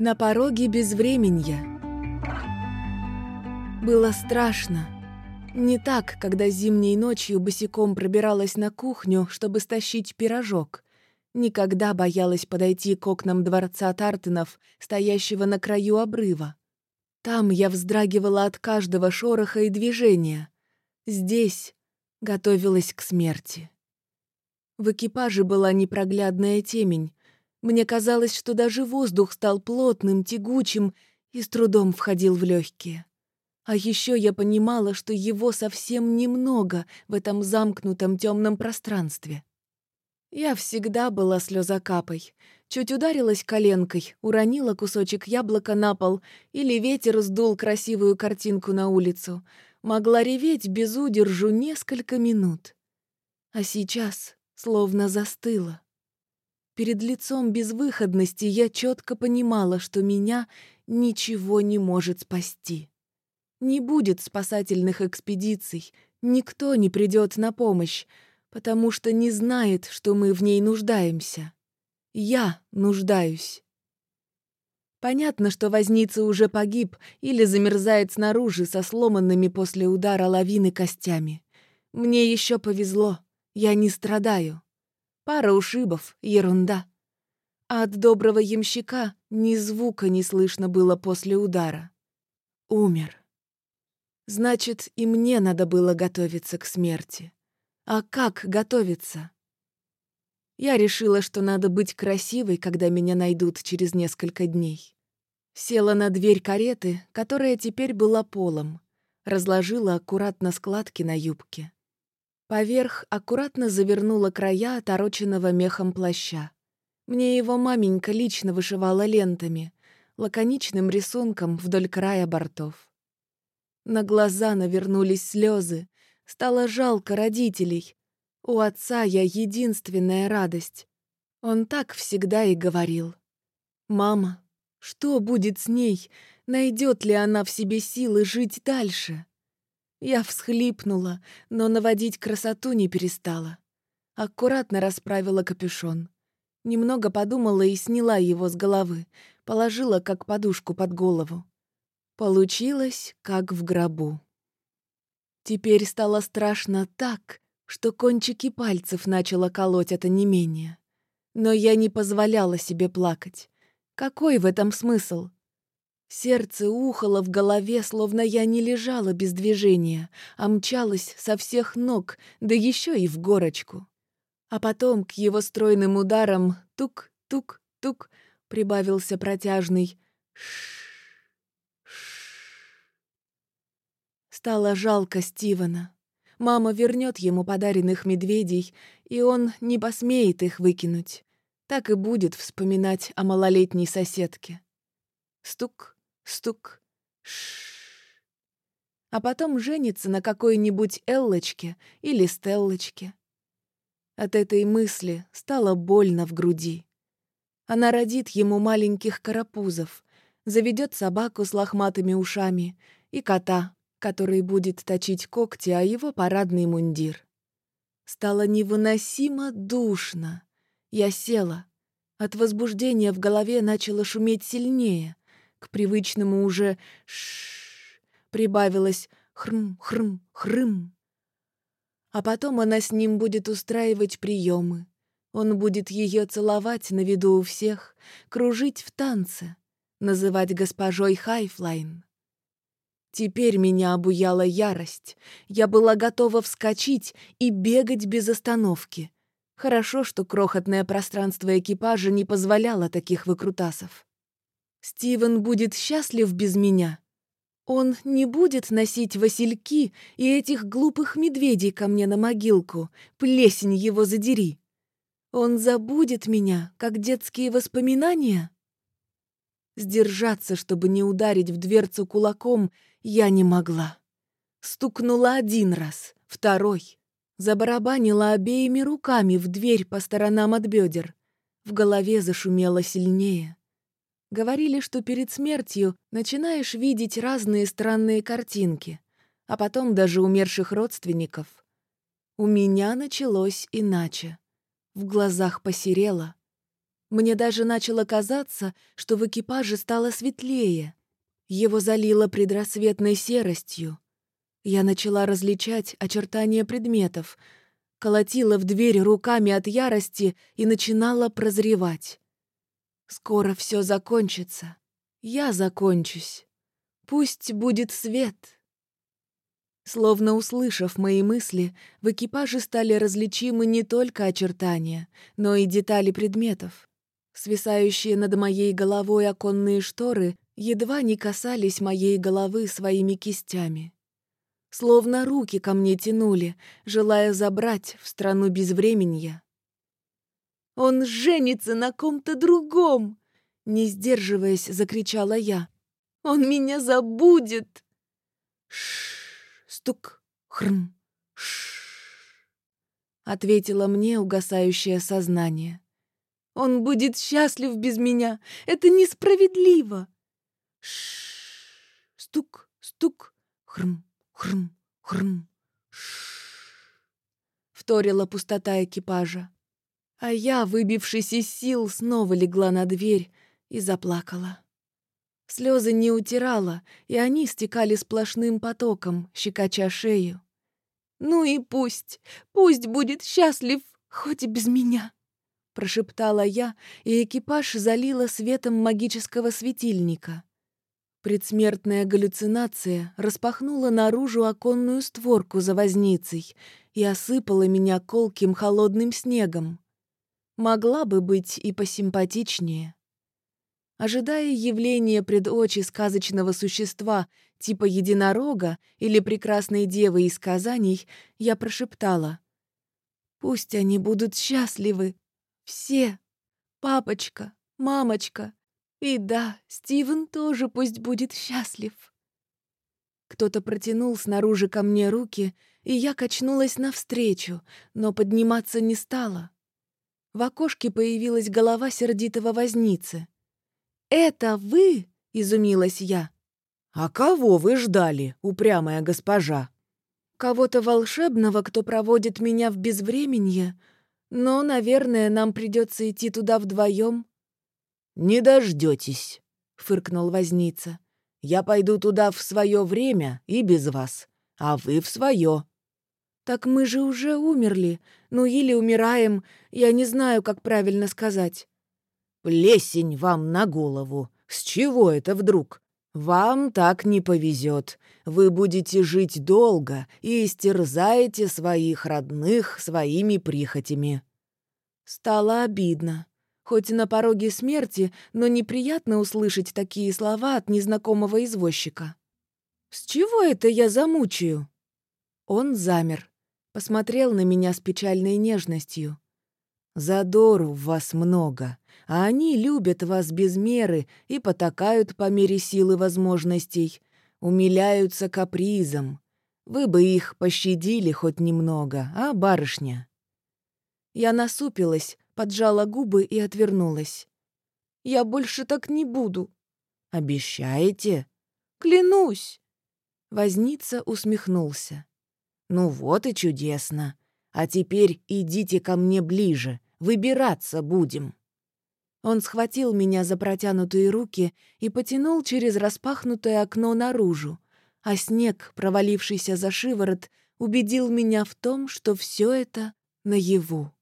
На пороге безвременья. Было страшно. Не так, когда зимней ночью босиком пробиралась на кухню, чтобы стащить пирожок. Никогда боялась подойти к окнам дворца Тартынов, стоящего на краю обрыва. Там я вздрагивала от каждого шороха и движения. Здесь готовилась к смерти. В экипаже была непроглядная темень, мне казалось, что даже воздух стал плотным, тягучим и с трудом входил в легкие. А еще я понимала, что его совсем немного в этом замкнутом темном пространстве. Я всегда была слезокапой. Чуть ударилась коленкой, уронила кусочек яблока на пол, или ветер сдул красивую картинку на улицу. Могла реветь без удержу несколько минут. А сейчас словно застыла. Перед лицом безвыходности я четко понимала, что меня ничего не может спасти. Не будет спасательных экспедиций, никто не придет на помощь, потому что не знает, что мы в ней нуждаемся. Я нуждаюсь. Понятно, что возница уже погиб или замерзает снаружи со сломанными после удара лавины костями. Мне еще повезло, я не страдаю. Пара ушибов — ерунда. А от доброго ямщика ни звука не слышно было после удара. Умер. Значит, и мне надо было готовиться к смерти. А как готовиться? Я решила, что надо быть красивой, когда меня найдут через несколько дней. Села на дверь кареты, которая теперь была полом, разложила аккуратно складки на юбке. Поверх аккуратно завернула края отороченного мехом плаща. Мне его маменька лично вышивала лентами, лаконичным рисунком вдоль края бортов. На глаза навернулись слезы, стало жалко родителей. У отца я единственная радость. Он так всегда и говорил. «Мама, что будет с ней? Найдет ли она в себе силы жить дальше?» Я всхлипнула, но наводить красоту не перестала. Аккуратно расправила капюшон. Немного подумала и сняла его с головы, положила как подушку под голову. Получилось, как в гробу. Теперь стало страшно так, что кончики пальцев начало колоть это не менее. Но я не позволяла себе плакать. Какой в этом смысл? Сердце ухало в голове, словно я не лежала без движения, а мчалась со всех ног, да еще и в горочку. А потом к его стройным ударам тук-тук-тук прибавился протяжный ш Стало жалко Стивена. Мама вернет ему подаренных медведей, и он не посмеет их выкинуть. Так и будет вспоминать о малолетней соседке. Стук, Стук. Ш. А потом женится на какой-нибудь Эллочке или Стеллочке. От этой мысли стало больно в груди. Она родит ему маленьких карапузов, заведет собаку с лохматыми ушами и кота, который будет точить когти о его парадный мундир. Стало невыносимо душно. Я села. От возбуждения в голове начало шуметь сильнее. К привычному уже ш прибавилось хрм-хрм-хрым. А потом она с ним будет устраивать приемы. Он будет ее целовать на виду у всех, кружить в танце, называть госпожой Хайфлайн. Теперь меня обуяла ярость. Я была готова вскочить и бегать без остановки. Хорошо, что крохотное пространство экипажа не позволяло таких выкрутасов. Стивен будет счастлив без меня. Он не будет носить васильки и этих глупых медведей ко мне на могилку, плесень его задери. Он забудет меня, как детские воспоминания. Сдержаться, чтобы не ударить в дверцу кулаком, я не могла. Стукнула один раз, второй. Забарабанила обеими руками в дверь по сторонам от бедер. В голове зашумело сильнее. Говорили, что перед смертью начинаешь видеть разные странные картинки, а потом даже умерших родственников. У меня началось иначе. В глазах посерело. Мне даже начало казаться, что в экипаже стало светлее. Его залило предрассветной серостью. Я начала различать очертания предметов, колотила в дверь руками от ярости и начинала прозревать. Скоро все закончится. Я закончусь. Пусть будет свет. Словно услышав мои мысли, в экипаже стали различимы не только очертания, но и детали предметов. Свисающие над моей головой оконные шторы едва не касались моей головы своими кистями. Словно руки ко мне тянули, желая забрать в страну безвременья. «Он женится на ком-то другом!» Не сдерживаясь, закричала я. «Он меня забудет!» Ш стук, хрм, ш ответило мне угасающее сознание. Он будет счастлив без меня. Это несправедливо. Ш стук, стук, хрм, хрм, хрм. Вторила пустота экипажа. А я, выбившись из сил, снова легла на дверь и заплакала. Слезы не утирала, и они стекали сплошным потоком, щекоча шею. «Ну и пусть, пусть будет счастлив, хоть и без меня!» прошептала я, и экипаж залила светом магического светильника. Предсмертная галлюцинация распахнула наружу оконную створку за возницей и осыпала меня колким холодным снегом. Могла бы быть и посимпатичнее. Ожидая явления пред очи сказочного существа типа единорога или прекрасной девы из сказаний, я прошептала. «Пусть они будут счастливы, все. Папочка, мамочка. И да, Стивен тоже пусть будет счастлив. Кто-то протянул снаружи ко мне руки, и я качнулась навстречу, но подниматься не стала. В окошке появилась голова сердитого возницы. «Это вы?» — изумилась я. «А кого вы ждали, упрямая госпожа?» «Кого-то волшебного, кто проводит меня в безвременье, но, наверное, нам придется идти туда вдвоем. Не дождетесь, фыркнул возница. Я пойду туда в свое время и без вас, а вы в свое. Так мы же уже умерли. Ну или умираем, я не знаю, как правильно сказать. Плесень вам на голову. С чего это вдруг? Вам так не повезет. Вы будете жить долго и истерзаете своих родных своими прихотями. Стало обидно. Хоть на пороге смерти, но неприятно услышать такие слова от незнакомого извозчика. «С чего это я замучаю?» Он замер, посмотрел на меня с печальной нежностью. «Задору в вас много, а они любят вас без меры и потакают по мере силы возможностей, умиляются капризом. Вы бы их пощадили хоть немного, а, барышня?» Я насупилась, поджала губы и отвернулась. «Я больше так не буду». «Обещаете?» «Клянусь!» Возница усмехнулся. «Ну вот и чудесно. А теперь идите ко мне ближе, выбираться будем». Он схватил меня за протянутые руки и потянул через распахнутое окно наружу, а снег, провалившийся за шиворот, убедил меня в том, что все это наяву.